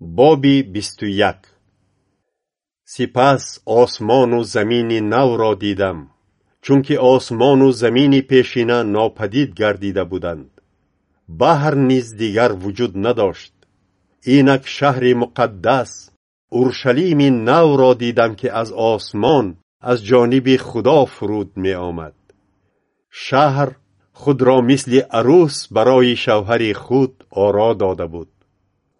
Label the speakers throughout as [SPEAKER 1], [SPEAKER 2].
[SPEAKER 1] боби бисту як сипас осмону замини навро дидам чунки осмону замини пешина нопадид гардида буданд. Баҳр низ дигар вуҷуд надошт. Инак шаҳри муқаддас уршалими навро дидам ки аз осмон аз ҷониби худо фуруд меомад. Шаҳр худро мисли арӯс барои шавҳари худ оро дода буд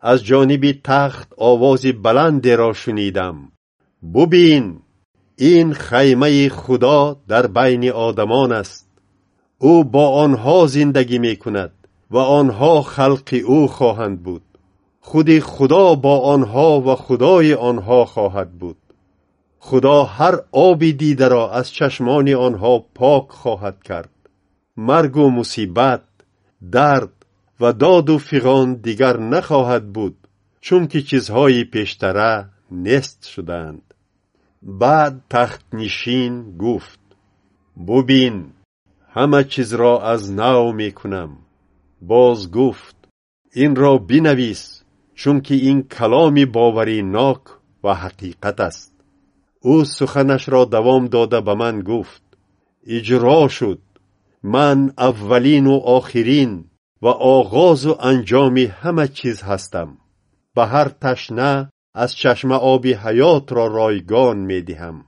[SPEAKER 1] از جانب تخت آواز بلندی را شنیدم. ببین این خیمه خدا در بین آدمان است. او با آنها زندگی می کند و آنها خلق او خواهند بود. خود خدا با آنها و خدای آنها خواهد بود. خدا هر آبی دیده را از چشمان آنها پاک خواهد کرد. مرگ و مصیبت درد ва доду фиғон дигар нахоҳад буд чунки чизҳои пештара нест шудаанд баъд тахтнишин гуфт бубин ҳама чизро аз нав мекунам боз гуфт инро бинавис чунки ин каломи боваринок ва ҳақиқат аст ӯ суханашро давом дода ба ман гуфт иҷро шуд ман аввалину охирин و آغاز و انجام همه چیز هستم. به هر تشنه از چشم آب حیات را رایگان می دهم.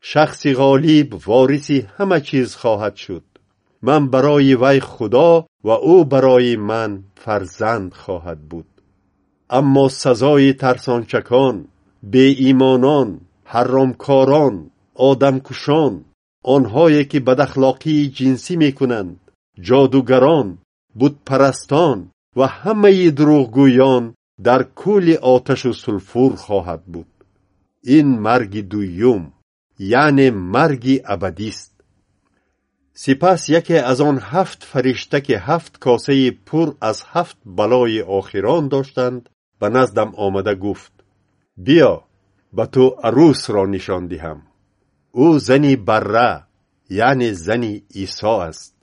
[SPEAKER 1] شخصی غالیب وارثی همه چیز خواهد شد. من برای وی خدا و او برای من فرزند خواهد بود. اما سزای ترسانچکان بی ایمانان حرامکاران آدمکشان آنهایی که بداخلاقی جنسی می کنند جادوگران بودپرستان و همه دروغگویان در کل آتش و سلفور خواهد بود. این مرگ دویوم یعنی مرگ ابدی است. سپس یکی از آن هفت فرشته که هفت کاسه پر از هفت بلای آخران داشتند به نزدم آمده گفت بیا به تو عروس را نشان دهم. او زنی بره یعنی زنی عیسی است.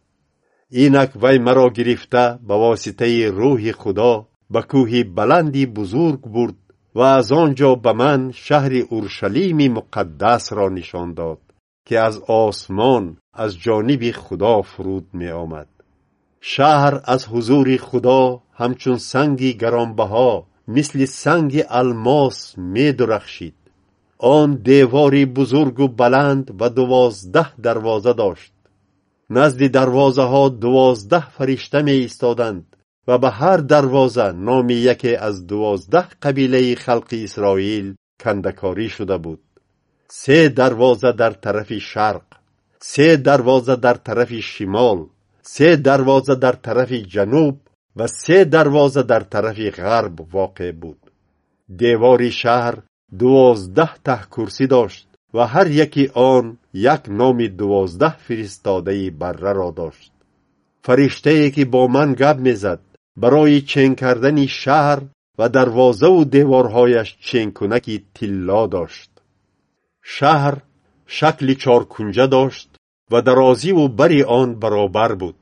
[SPEAKER 1] Инак вай маро гирифта ба воситаи рӯҳи худо ба кӯҳи баланди бузург бурд ва аз он ҷо ба ман шаҳри уршалими муқаддасро нишон дод ки аз осмон аз ҷониби худо фуруд меомад. Шаҳр аз ҳузури худо ҳамчун санги гаронбаҳо мисли санги алмос медурахшид. Он девори бузургу баланд ва дувоздаҳ дарвоза дошт назди дарвозаҳо дувоздаҳ фаришта меистоданд ва ба ҳар дарвоза номи яке аз дувоздаҳ қабилаи халқи исроил кандакорӣ шуда буд. Се дарвоза дар тарафи шарқ се дарвоза дар тарафи шимол се дарвоза дар тарафи ҷануб ва се дарвоза дар тарафи ғарб воқеъ буд. Девори шаҳр дувоздаҳ таҳкурсӣ дошт ва ҳар яки он як номи дувоздаҳ фиристодаи барраро дошт. Фариштае ки бо ман гап мезад барои чен кардани шаҳр ва дарвозаву деворҳояш ченкунаки тилло дошт. Шаҳр шакли чоркунҷа дошт ва дарозиву бари он баробар буд.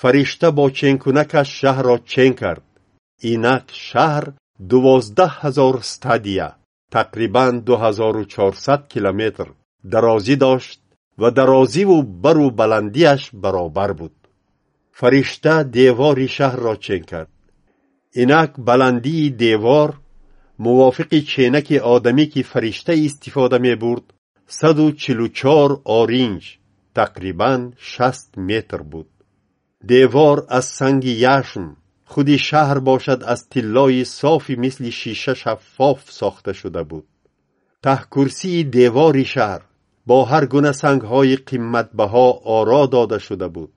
[SPEAKER 1] Фаришта бо ченкунакаш шаҳрро чен кард. Инак шаҳр дувоздаҳ ҳазор стадия тақрибан дуҳазору чорсад километр дарозӣ дошт ва дарозиву бару баландиаш баробар буд. Фаришта девори шаҳрро чен кард. Инак баландии девор мувофиқи ченаки одамӣ ки фаришта истифода мебурд саду чилу чор оринҷ тақрибан шаст метр буд. Девор аз санги яшм خودی شهر باشد از تلای صافی مثل شیشه شفاف ساخته شده بود. ته کرسی دیواری شهر با هر گونه سنگ های قیمت بها آرا داده شده بود.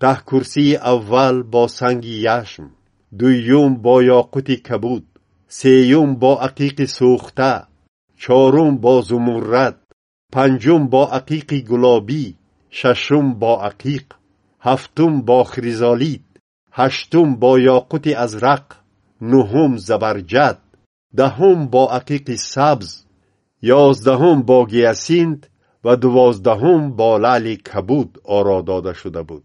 [SPEAKER 1] ته کرسی اول با سنگ یشم دویم با یاقوت کبود سیوم با عقیق سوخته چهارم با زمرد پنجم با عقیق گلابی ششم با عقیق هفتم با خریزالیت هشتم با یاقوت ازرق نهم زبرجد دهم با عقیق سبز یازدهم با گیاسینت و دوازدهم با لعل کبود آرا داده شده بود.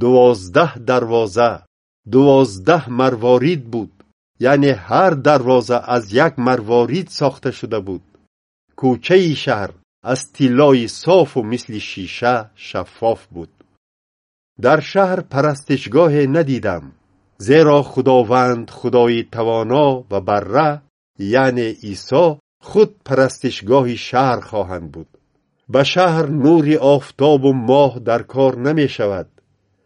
[SPEAKER 1] دوازده دروازه دوازده مروارید بود. یعنی هر دروازه از یک مروارید ساخته شده بود. کوچه شهر از تیلای صاف و مثل شیشه شفاف بود. در شهر پرستشگاه ندیدم زیرا خداوند خدای توانا و بره یعنی عیسی خود پرستشگاه شهر خواهند بود. به شهر نور آفتاب و ماه در کار نمی شود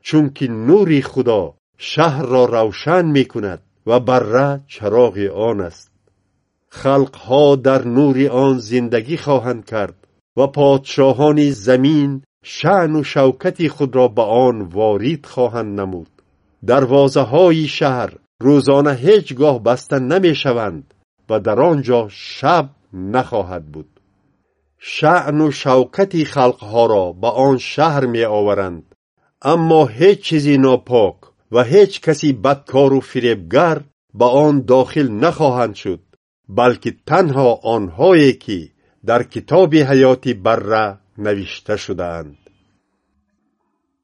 [SPEAKER 1] چونکه نور خدا شهر را روشن می کند و بره چراغ آن است. خلقها در نور آن زندگی خواهند کرد و پادشاهان زمین шаъну шавкати худро ба он ворид хоҳанд намуд. Дарвозаҳои шаҳр рӯзона ҳеҷ гоҳ баста намешаванд ва дар он ҷо шаб нахоҳад буд. Шаъну шавкати халқҳоро ба он шаҳр меоваранд аммо ҳеҷ чизи нопок ва ҳеҷ каси бадкору фиребгар ба он дохил нахоҳанд шуд балки танҳо онҳое ки дар китоби ҳаёти барра نوشته شدند